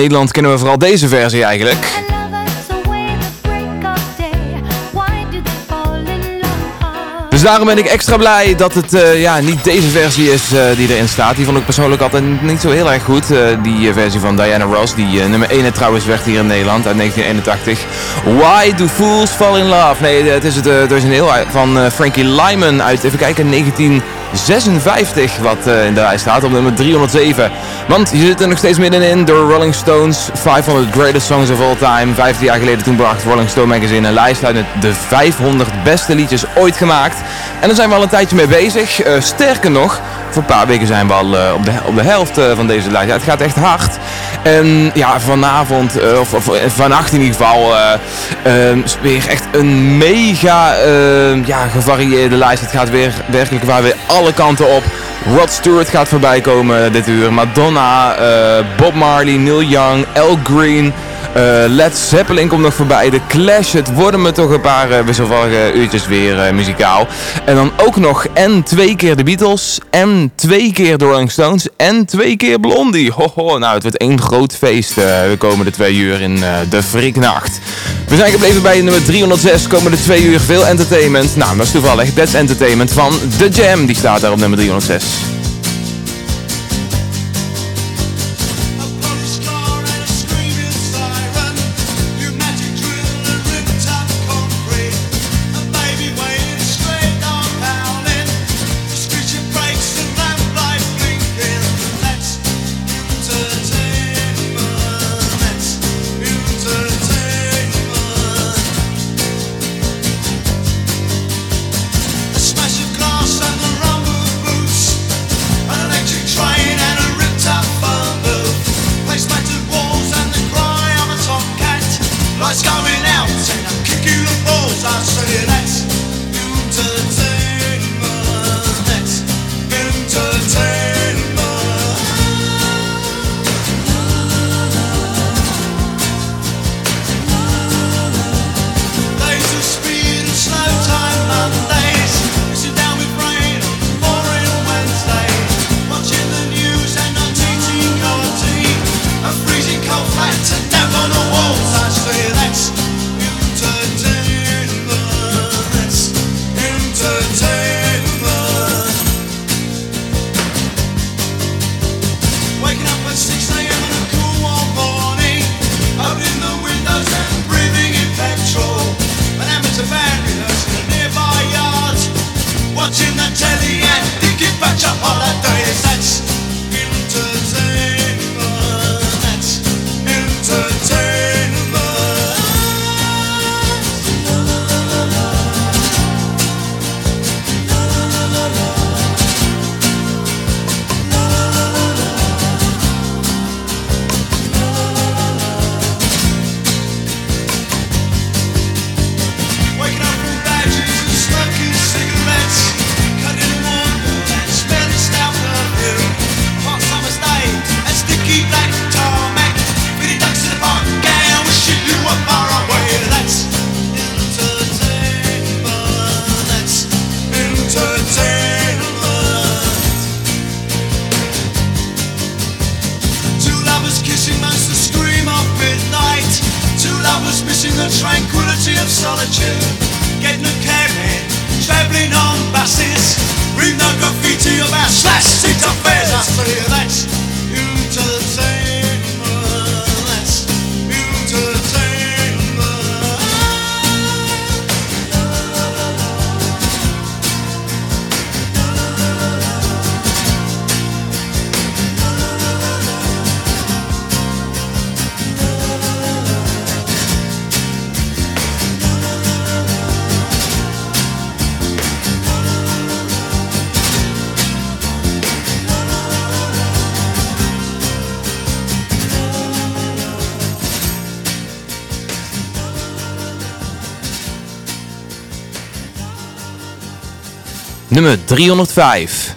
Nederland kennen we vooral deze versie eigenlijk. Dus daarom ben ik extra blij dat het eh, ja, niet deze versie is eh, die erin staat. Die vond ik persoonlijk altijd niet zo heel erg goed. eh, die versie van Diana Ross, die nummer 1 trouwens werd hier in Nederland uit 1981. Why do fools fall in love? Nee, het is het uh, origineel van Frankie Lyman uit, even kijken, 1956. Wat in de lijst staat op nummer 307. Want je zit er nog steeds middenin door Rolling Stones 500 Greatest Songs of All Time. 15 jaar geleden toen bracht Rolling Stone Magazine een lijst uit met de 500 beste liedjes ooit gemaakt. En daar zijn we al een tijdje mee bezig. Eh, sterker nog, voor een paar weken zijn we al eh, op, de, op de helft eh, van deze lijst. Ja, het gaat echt hard. En ja, vanavond, eh, of, of vannacht in ieder geval, is weer echt een mega eh, ja, gevarieerde lijst. Het gaat weer werkelijk waar weer alle kanten op. Rod Stewart gaat voorbij komen dit uur. Madonna, Bob Marley, Neil Young, Al Green. Eh, Led Zeppelin komt nog voorbij. De Clash. Het worden me toch een paar eh, wisselvallige uurtjes weer eh, muzikaal. En dan ook nog en twee keer de Beatles. En twee keer de Rolling Stones. En twee keer Blondie. Hoho, nou het wordt één groot feest de komende twee uur in de Friknacht. We zijn gebleven bij nummer 306. Komende twee uur veel entertainment. Nou, dat is toevallig. That's Entertainment van The Jam. Die staat daar op nummer 306. Nummer 305.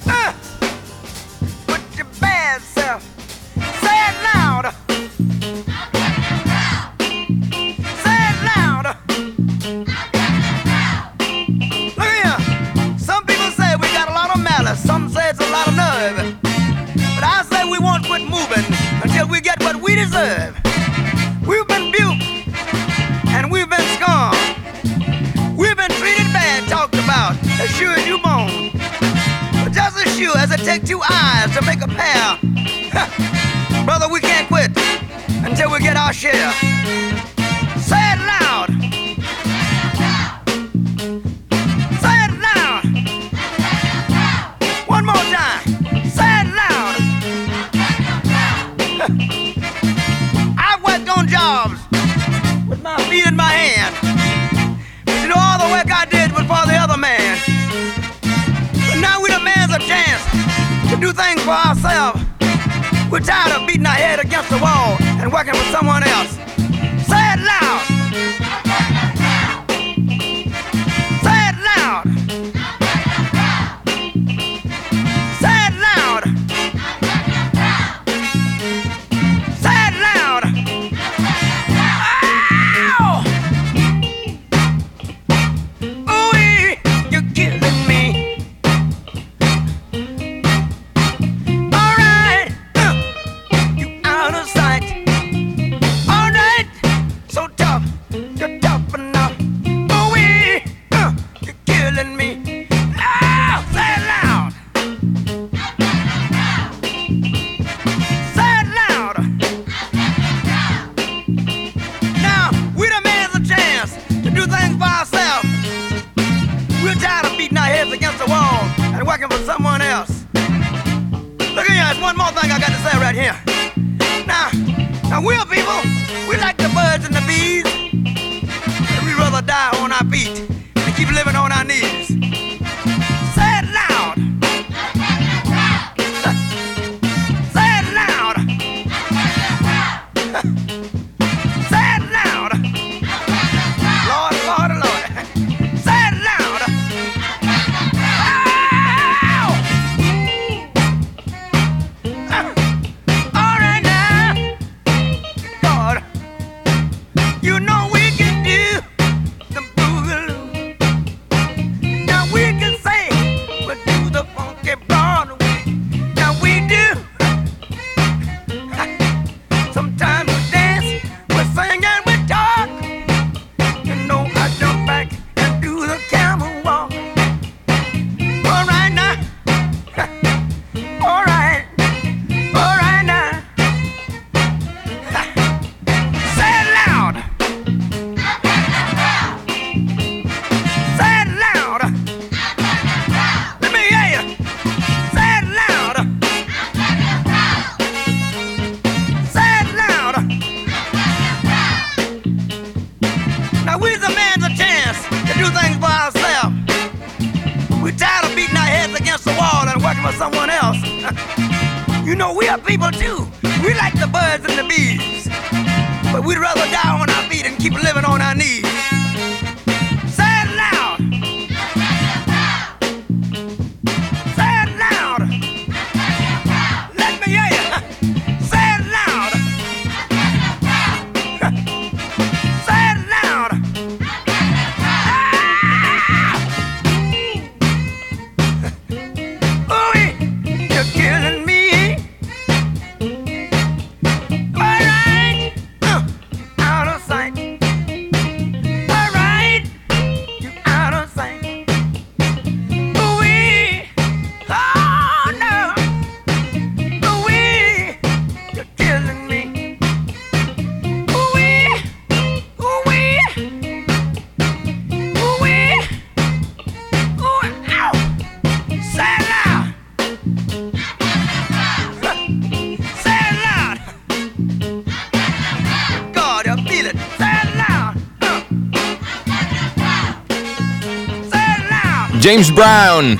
James Brown.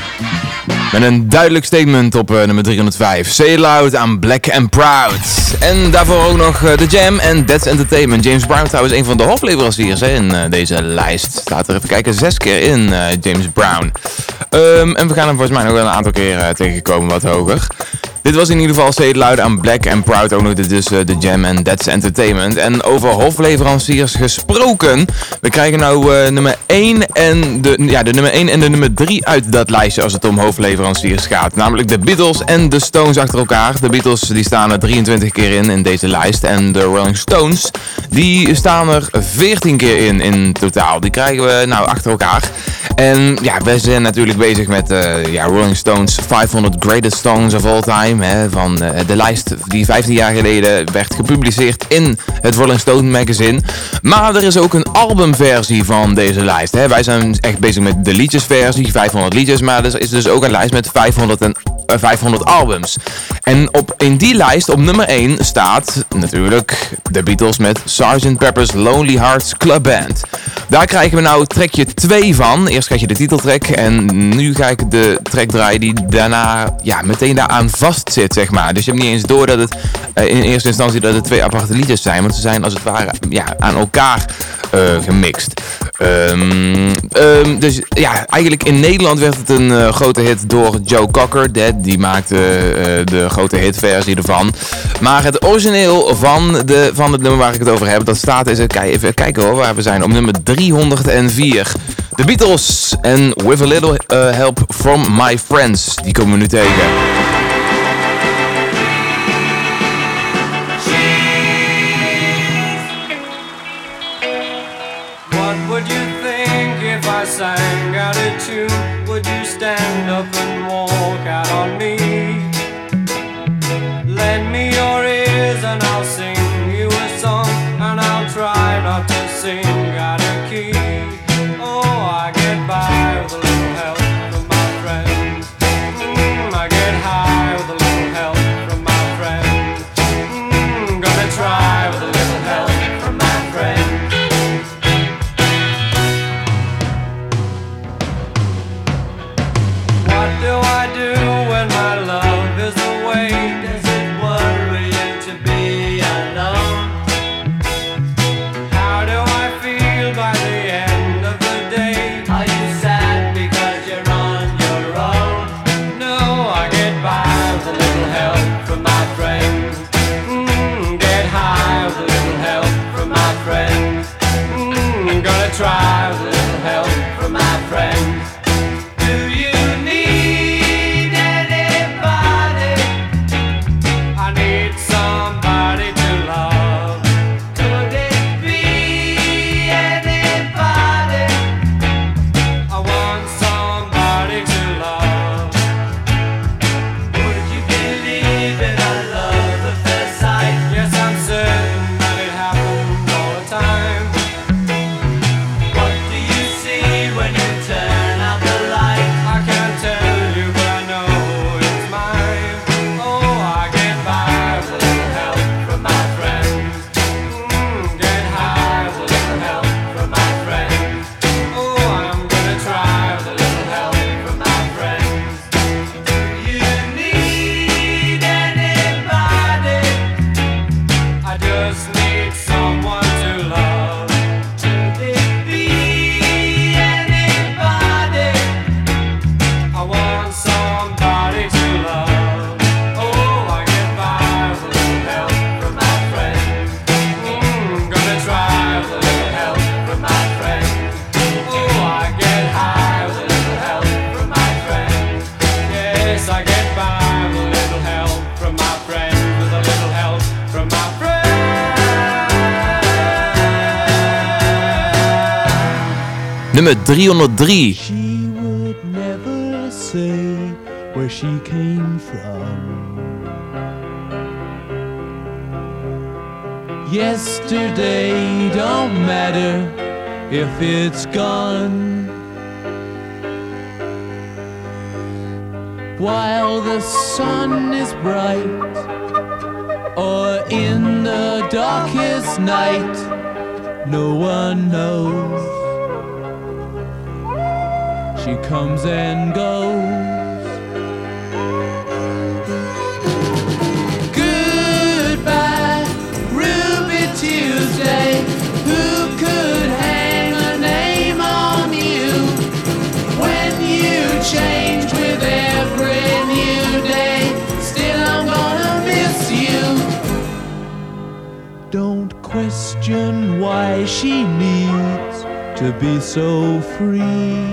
Met een duidelijk statement op eh, nummer 305. Say loud aan Black and Proud. En daarvoor ook nog eh, The Jam en That's Entertainment. James Brown trouwens een van de hoofdleveranciers hè, in eh, deze lijst. Staat er even kijken, zes keer in James Brown. Ehm, en we gaan hem volgens mij nog wel een aantal keer tegenkomen wat hoger. Dit was in ieder geval Say It aan Black and Proud. Ook nog dus eh, The Jam en That's Entertainment. En over hofleveranciers gesproken. We krijgen nou eh, nummer 1 en de, ja, de nummer 1 en de nummer 3 uit dat lijstje als het om hoofdleveranciers gaat. Namelijk de Beatles en de Stones achter elkaar. De Beatles die staan er 23 keer in in deze lijst. En de Rolling Stones die staan er 14 keer in in totaal. Die krijgen we nou achter elkaar. En ja, wij zijn natuurlijk bezig met eh, ja, Rolling Stones 500 Greatest Songs of All Time. Van eh, de lijst die 15 jaar geleden werd gepubliceerd in het Rolling Stone magazine. Maar er is ook een albumversie van deze lijst. Hè. Wij zijn echt bezig met de liedjesversie, 500 liedjes. Maar er is dus ook een lijst met 500, en, eh, 500 albums. En op, in die lijst op nummer 1 staat natuurlijk de Beatles met Sgt. Pepper's Lonely Hearts Club Band. Daar krijgen we nou trekje 2 van. Eerst krijg je de titeltrack en nu ga ik de track draaien die daarna ja, meteen daaraan vast zit, zeg maar. Dus je hebt niet eens door dat het eh, in eerste instantie dat het twee aparte liedjes zijn. Want ze zijn als het ware ja, aan elkaar eh, gemixt. Ehm, ehm, dus ja, eigenlijk in Nederland werd het een eh, grote hit door Joe Cocker. Die, die maakte eh, de grote hitversie ervan. Maar het origineel van, de, van het nummer waar ik het over heb, dat staat eens even kijken hoor, waar we zijn. Op nummer 304. De Beatles en With a Little eh, Help from My Friends. Die komen we nu tegen. dancing Nummer 303. She would never say where she came from. Yesterday don't matter if it's gone. While the sun is bright, or in the darkest night, no one knows. She comes and goes. Goodbye, Ruby Tuesday. Who could hang a name on you when you change with every new day? Still, I'm gonna miss you. Don't question why she needs to be so free.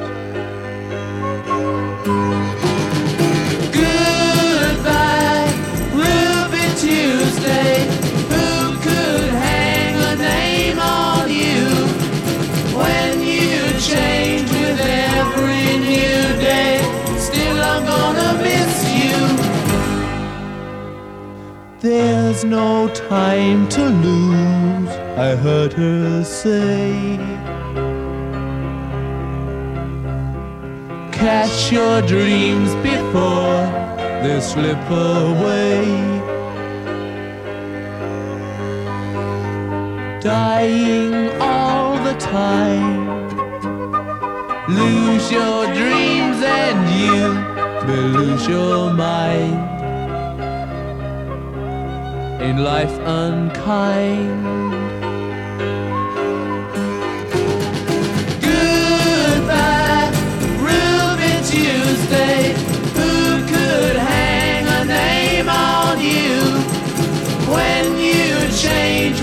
There's no time to lose, I heard her say. Catch your dreams before they slip away. Dying all the time. Lose your dreams and you may lose your mind. In life unkind. Goodbye, Ruby Tuesday. Who could hang a name on you when you change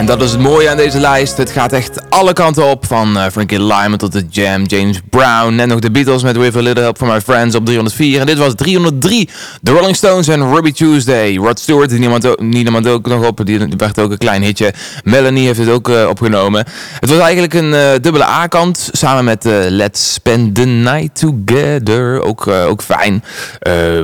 en dat is het mooie aan deze lijst. Het gaat echt alle kanten op. Van eh, Frankie Lyman tot de Jam, James Brown. Net nog de Beatles met With a Little Help from My Friends op 304. En dit was 303. The Rolling Stones en Ruby Tuesday. Rod Stewart, niemand, niemand ook nog op. Die werd ook een klein hitje. Melanie heeft het ook eh, opgenomen. Het was eigenlijk een eh, dubbele A-kant. Samen met Let's Spend the Night Together. Ook, ook fijn.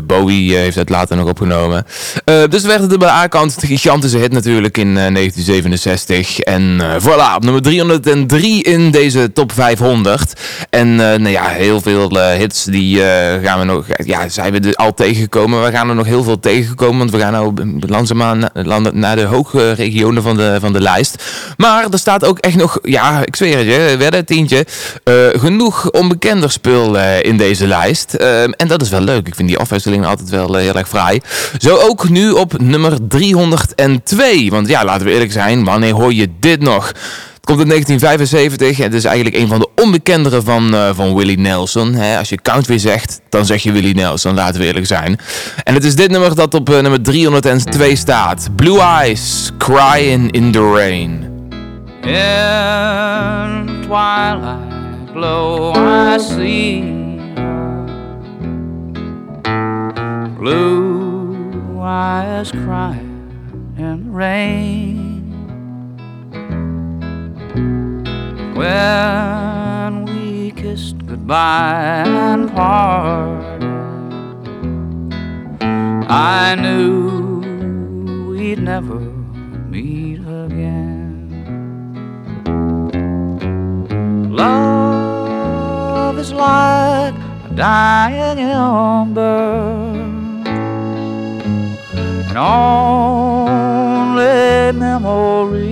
Bowie heeft het later nog opgenomen. dus werd de dubbele A-kant. Gigantische hit natuurlijk in 1977. En uh, voilà, op nummer 303 in deze top 500. En eh, nou ja, heel veel eh, hits die gaan we nog, ja, zijn we al tegengekomen. We gaan er nog heel veel tegenkomen, want we gaan nu langzaamaan na, naar de hoge regionen van de, van de lijst. Maar er staat ook echt nog, ja, ik zweer het je, werd het tientje, genoeg onbekender spul in deze lijst. en dat is wel leuk. Ik vind die afwisseling altijd wel heel erg fraai. Zo ook nu op nummer 302. Want ja, laten we eerlijk zijn, Wanneer hoor je dit nog? Het komt in 1975 en het is eigenlijk een van de onbekendere van, eh, van Willie Nelson. Als je country zegt, dan zeg je Willie Nelson, laten we eerlijk zijn. En het is dit nummer dat op eh, nummer 302 staat. Blue Eyes, Crying in the Rain. In twilight glow I see blue eyes crying in the rain when we kissed goodbye and parted I knew we'd never meet again. Love is like a dying ember, and only memories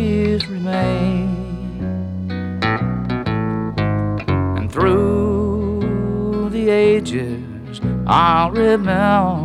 I'll remember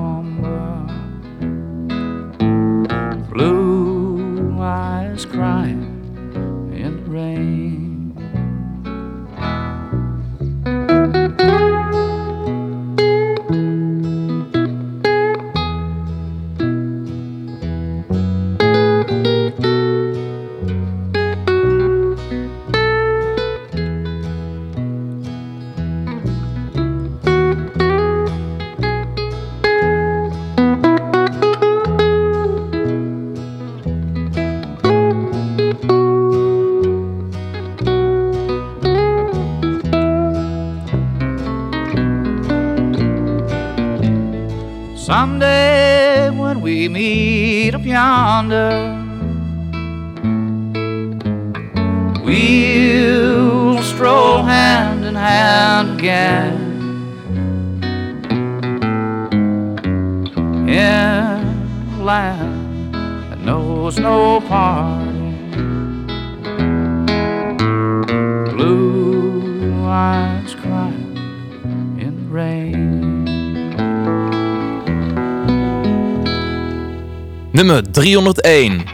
301.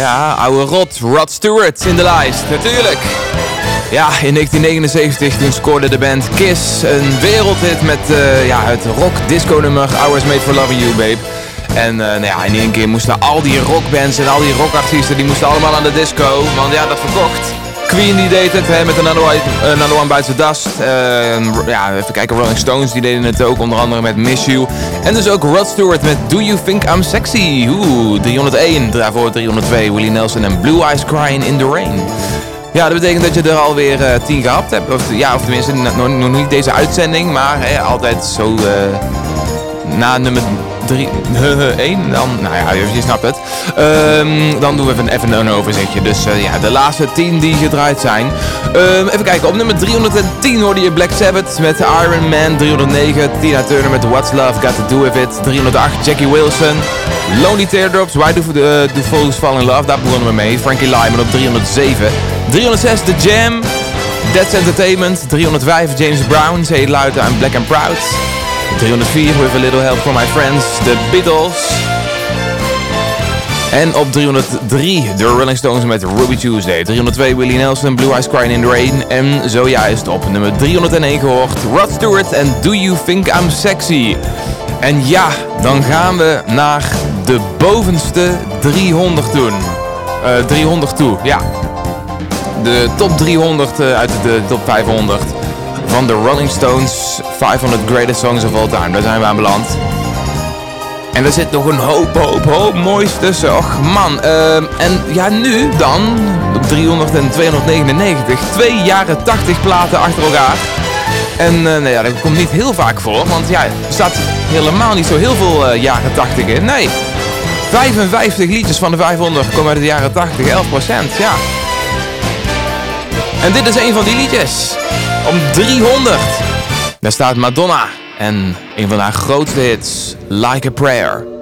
Ja, oude rot. Rod Stewart in de lijst, natuurlijk. Ja, in 1979 toen scoorde de band Kiss een wereldhit met eh, ja, het rock disco nummer Hours Made for Loving You Babe. En eh, nou ja, in één keer moesten al die rockbands en al die rockartiesten, die moesten allemaal aan de disco. Want ja, dat verkocht. Queen die deed het hè, met Another Another One Bites the Dust. Eh, ja, even kijken, Rolling Stones die deden het ook, onder andere met Miss You. En dus ook Rod Stewart met Do You Think I'm Sexy? Oeh, 301, daarvoor 302, Willie Nelson en Blue Eyes Crying in the Rain. Ja, dat betekent dat je er alweer eh 10 gehad hebt. Of, ja, of tenminste, nog niet deze uitzending, maar hè, altijd zo eh, na nummer 3, 1, dan, nou ja, je, snapt het. Ehm, dan doen we even, even een overzichtje. Dus eh, ja, de laatste 10 die gedraaid zijn. Ehm, even kijken, op nummer 310 hoorde je Black Sabbath met Iron Man. 309, Tina Turner met What's Love Got To Do With It. 308, Jackie Wilson. Lonely Teardrops, Why Do, the, do Fools Fall In Love, daar begonnen we mee. Frankie Lyman op 307. 306, The Jam. That's Entertainment. 305, James Brown, Say It I'm Black and Proud. 304, With A Little Help From My Friends, The Beatles. En op 303 de Rolling Stones met Ruby Tuesday. 302 Willie Nelson, Blue Eyes Crying in the Rain. En zojuist op nummer 301 gehoord Rod Stewart en Do You Think I'm Sexy. En ja, dan gaan we naar de bovenste 300 toen. Eh 300 toe, ja. De top 300 eh, uit de top 500 van de Rolling Stones 500 Greatest Songs of All Time. Daar zijn we aan beland. En er zit nog een hoop, hoop, hoop moois tussen. Och man. ehm, en ja, nu dan, op 300 en 299, twee jaren 80 platen achter elkaar. En eh, nou ja, dat komt niet heel vaak voor, want ja, er staat helemaal niet zo heel veel eh, jaren 80 in. Nee, 55 liedjes van de 500 komen uit de jaren 80, 11% ja. En dit is een van die liedjes. Om 300. Daar staat Madonna. En een van haar grootste hits, Like a Prayer.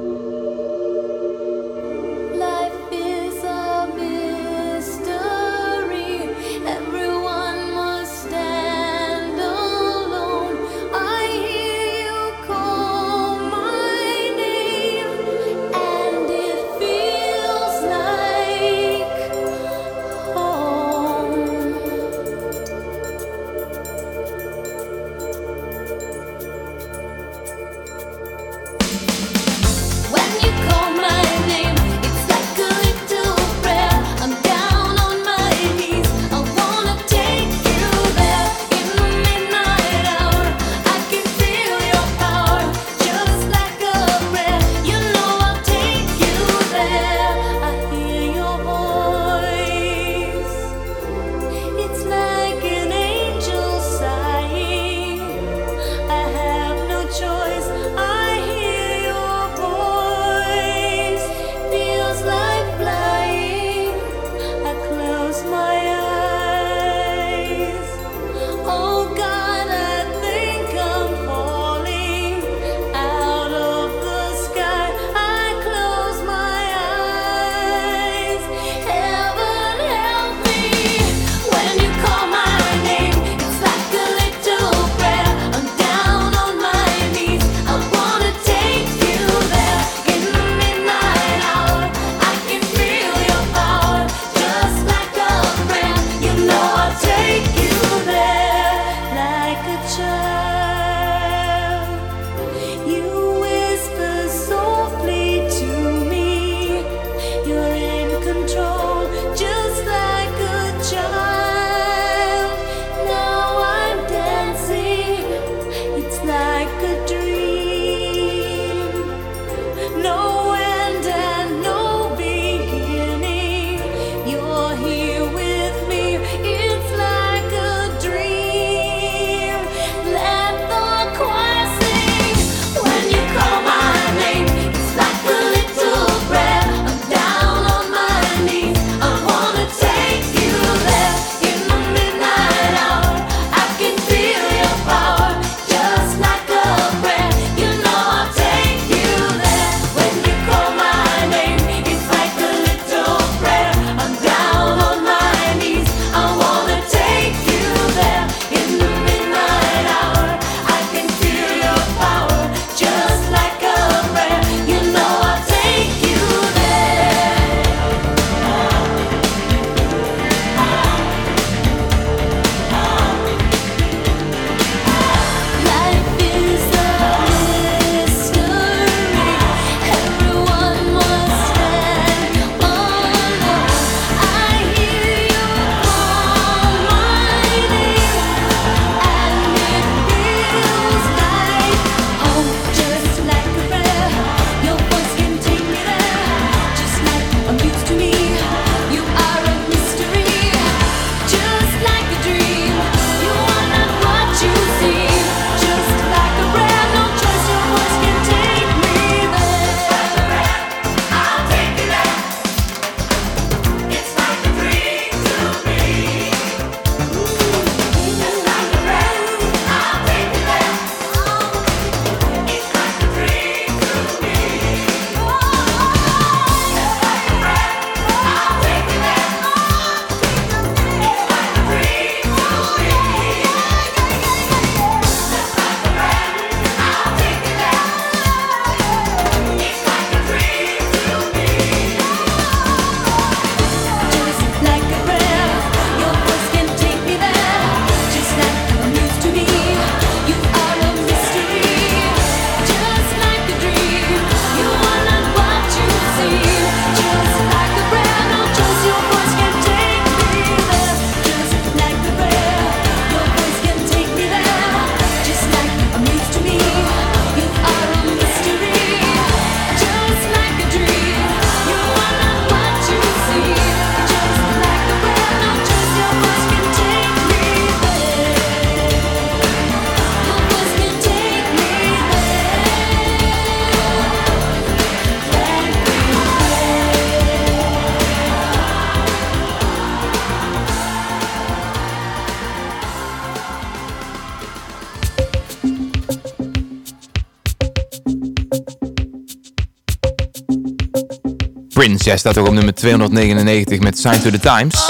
Prince, jij staat ook op nummer 299 met Sign to the Times.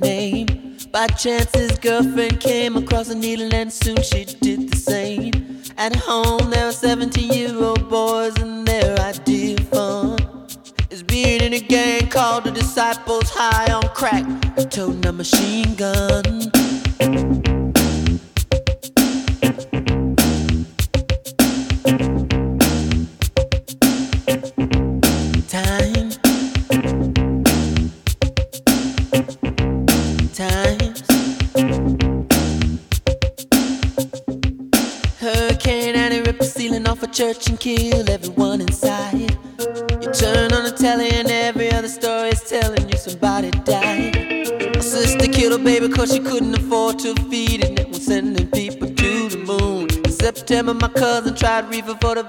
Name. By chance, his girlfriend came across a needle, cousin tried reefer for the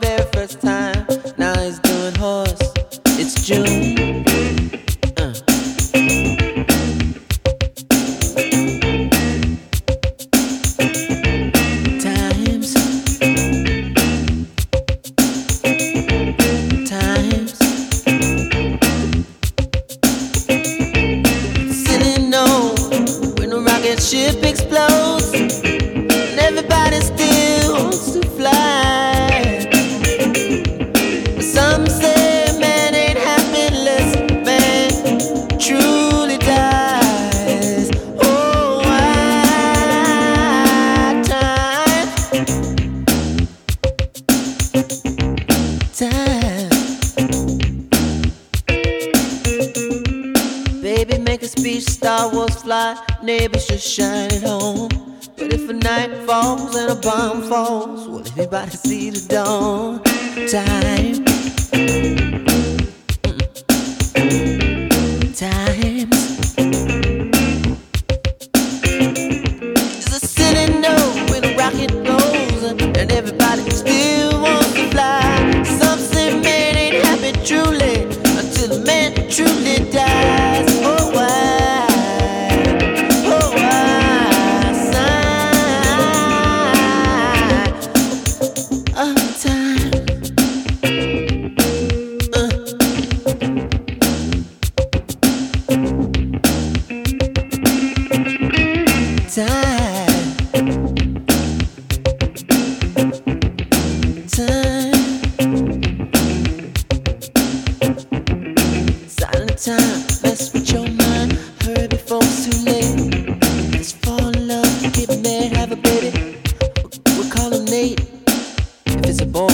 We'll call him Nate if it's a boy.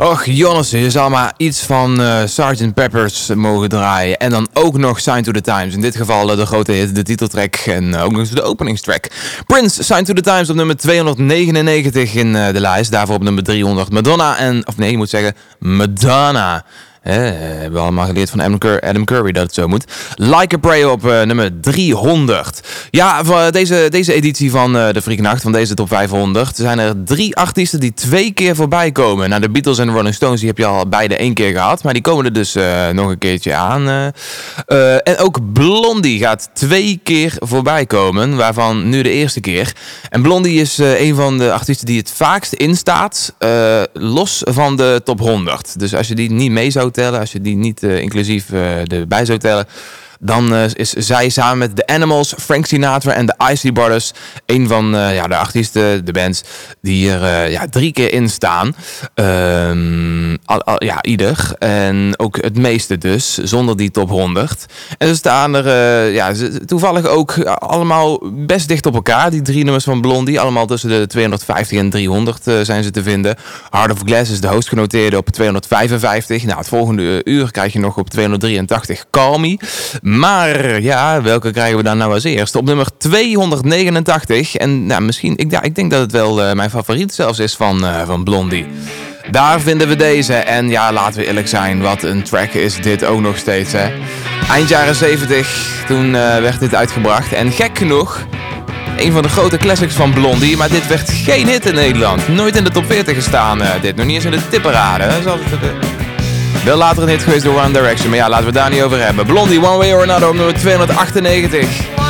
Och, Jonas, je zal maar iets van eh Sgt. Peppers mogen draaien. En dan ook nog Sign to the Times. In dit geval eh, de grote hit, de titeltrack en eh, ook nog eens de openingstrack. Prince, Sign to the Times op nummer 299 in de lijst. Daarvoor op nummer 300 Madonna en... Of nee, je moet zeggen Madonna. Hè, hebben we allemaal geleerd van Adam, Cur- Adam Curry dat het zo moet. Like a Prayer op eh, nummer 300. Ja, deze, deze editie van eh, de Freaknacht, van deze top 500, zijn er drie artiesten die twee keer voorbij komen. Nou, de Beatles en de Rolling Stones, die heb je al beide één keer gehad. Maar die komen er dus eh, nog een keertje aan. en ook Blondie gaat twee keer voorbij komen, waarvan nu de eerste keer. En Blondie is een van de artiesten die het vaakst instaat, los van de top 100. Dus als je die niet mee zou als je die niet eh, inclusief eh, erbij zou tellen, dan eh, is zij samen met The Animals, Frank Sinatra en de Isley Brothers een van eh, ja, de artiesten, de bands, die er eh, ja, drie keer in staan. Ehm, ja, ieder. En ook het meeste dus, zonder die top 100. En ze staan er ja, toevallig ook allemaal best dicht op elkaar, die drie nummers van Blondie. Allemaal tussen de 250 en 300 eh, zijn ze te vinden. Heart of Glass is de hoogstgenoteerde op 255. Nou, het volgende uur krijg je nog op 283 Call Me. Maar ja, welke krijgen we dan nou als eerst? Op nummer 289. En nou, misschien, ik, ik denk dat het wel eh, mijn favoriet zelfs is van, eh, van Blondie. Daar vinden we deze. En ja, laten we eerlijk zijn, wat een track is dit ook nog steeds. Hè? Eind jaren 70, toen eh, werd dit uitgebracht. En gek genoeg, een van de grote classics van Blondie. Maar dit werd geen hit in Nederland. Nooit in de top 40 gestaan. dit nog niet eens in de tipperaden. Dat is. Wel later een hit geweest door One Direction, maar ja, laten we daar niet over hebben. Blondie, One Way or Another op nummer 298.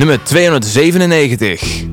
Nummer 297.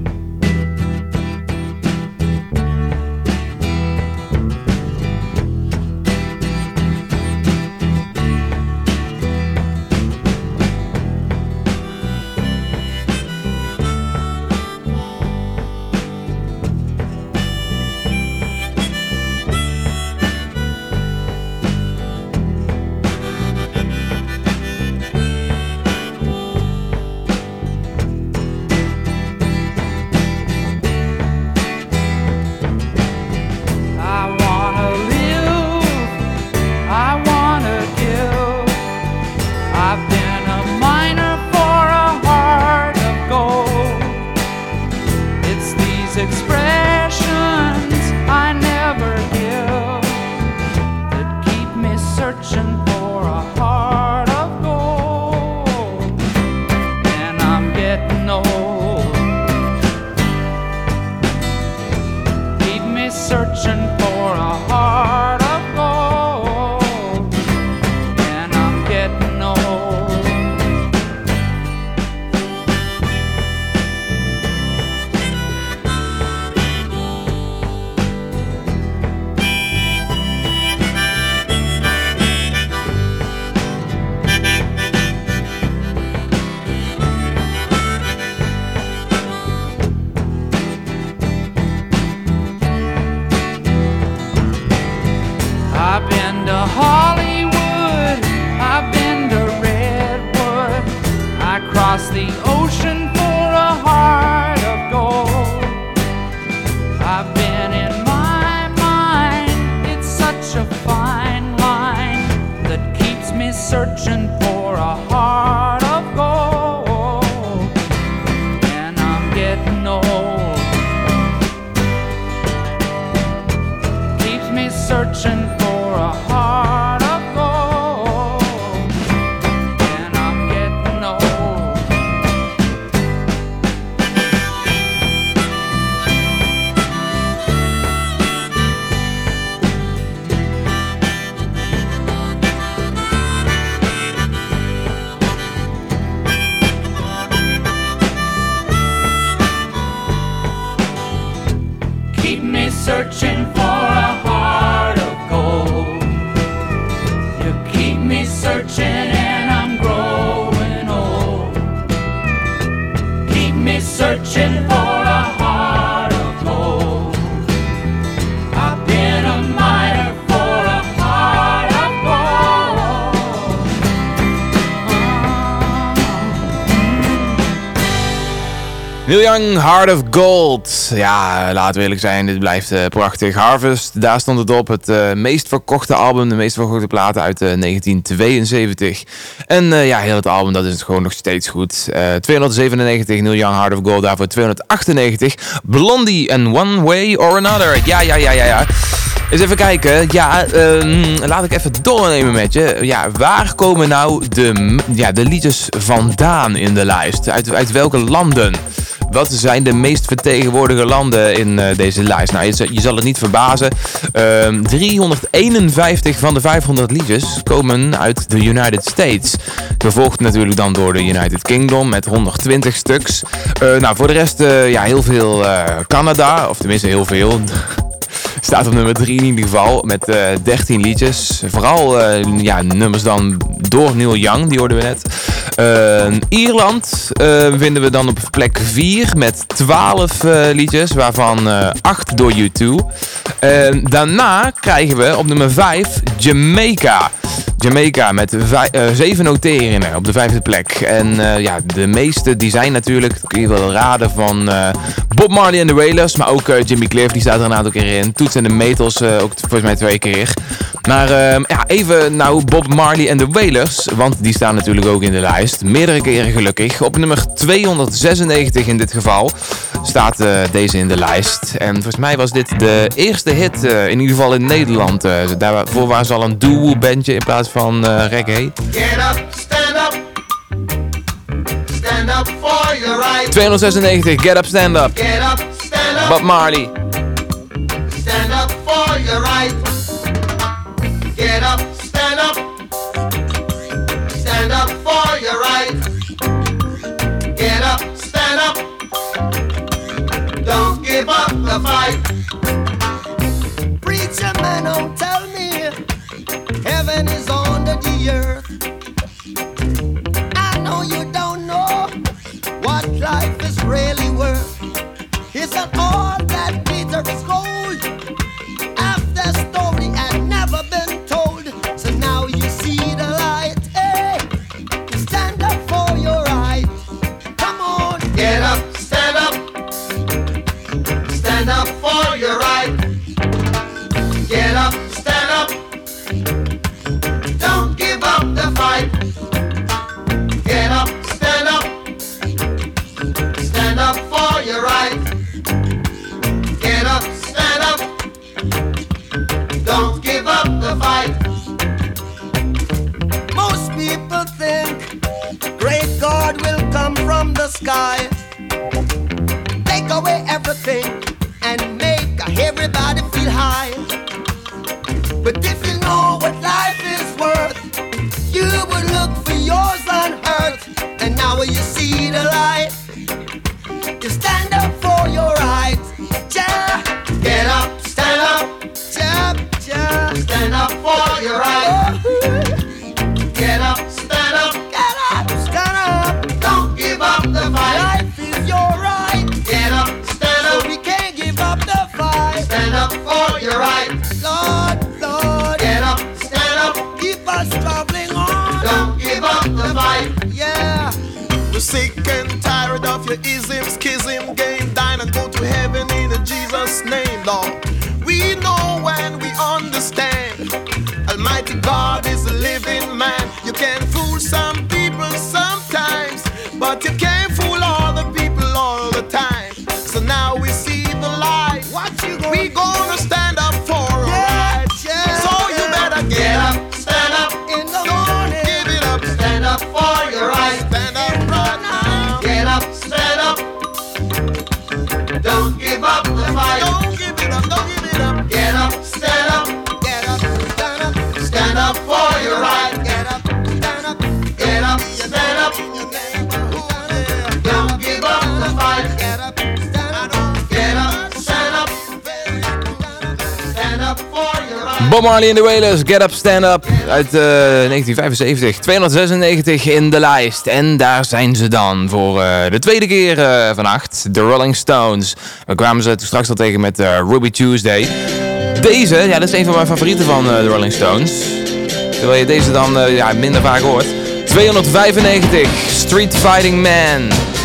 Young, Heart of Gold. Ja, laten we eerlijk zijn, dit blijft eh, prachtig. Harvest, daar stond het op. Het eh, meest verkochte album, de meest verkochte platen uit eh, 1972. En eh, ja, heel het album, dat is gewoon nog steeds goed. Eh, 297, Neil Young, Heart of Gold, daarvoor 298. Blondie and One Way or Another. Ja, ja, ja, ja, ja. Eens even kijken. Ja, ehm, laat ik even doornemen met je. Ja, waar komen nou de, ja, de liedjes vandaan in de lijst? Uit, uit welke landen? Wat zijn de meest vertegenwoordigde landen in eh, deze lijst? Nou, je, je zal het niet verbazen. Ehm, 351 van de 500 liedjes komen uit de United States. Gevolgd natuurlijk dan door de United Kingdom met 120 stuks. Eh, nou, voor de rest eh, ja, heel veel Canada, of tenminste heel veel. Staat op nummer 3 in ieder geval met eh 13 liedjes. Vooral eh, ja, nummers dan door Neil Young, die hoorden we net. Eh, Ierland eh, vinden we dan op plek 4 met 12 eh, liedjes, waarvan eh 8 door U2. Eh, daarna krijgen we op nummer 5 Jamaica. Jamaica met eh, zeven noteringen op de vijfde plek. En eh, ja, de meeste die zijn natuurlijk, kun je wel raden, van eh, Bob Marley en de Wailers. Maar ook Jimmy Cliff, die staat er een aantal keer in. Toets en de Metals, ook volgens mij twee keer. Maar eh, ja, even nou Bob Marley en de Wailers. Want die staan natuurlijk ook in de lijst. Meerdere keren gelukkig. Op nummer 296 in dit geval staat eh, deze in de lijst. En volgens mij was dit de eerste hit, eh, in ieder geval in Nederland. Eh, daarvoor waren ze al een doo bandje in plaats van reggae. Get up, stand up. Stand up for your right. 296, Get Up Stand Up. Get up, stand up. Bob Marley. Stand up for your right. Give up the fight. Preacher man, don't tell me heaven is under the earth. I know you don't know what life is really worth. Isn't all that glitters is gold? After story had never been told, so now you see the light. Hey, stand up for your right. Come on, Get up, Bob Marley en de Wailers, Get Up, Stand Up uit eh, 1975. 296 in de lijst. En daar zijn ze dan voor eh, de tweede keer uh, vannacht. De Rolling Stones. We kwamen ze straks al tegen met Ruby Tuesday. Deze, ja, dat is een van mijn favorieten van de Rolling Stones. Terwijl je deze dan ja, minder vaak hoort. 295, Street Fighting Man.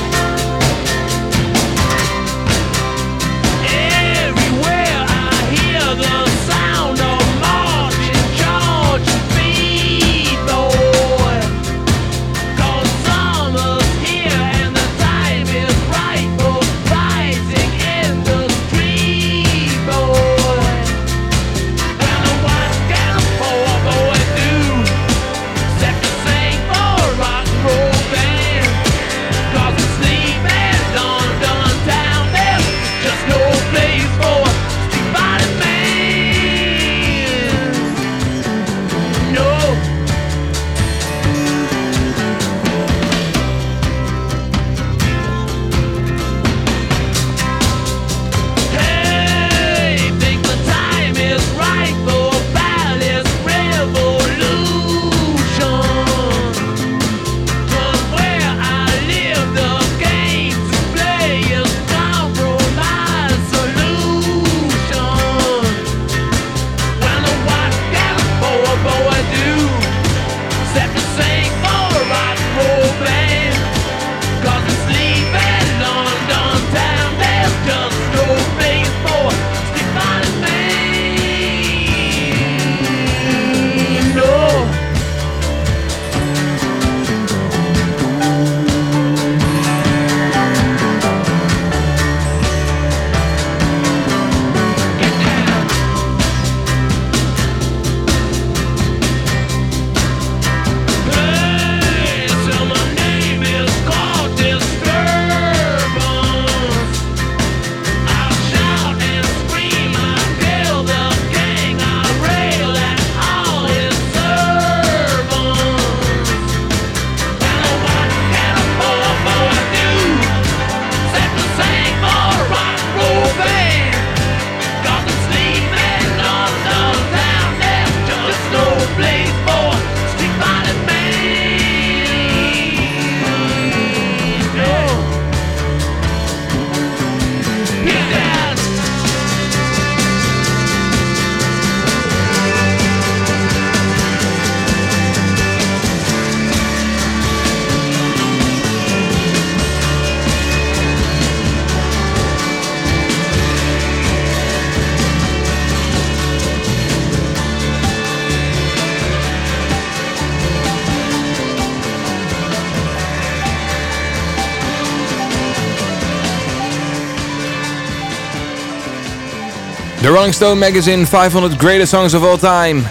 Rolling Stone Magazine 500 Greatest Songs of All Time.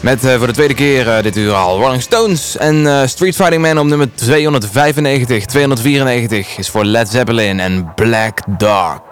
Met eh, voor de tweede keer eh, dit uur al Rolling Stones en eh, Street Fighting Man op nummer 295. 294 is voor Led Zeppelin en Black Dog.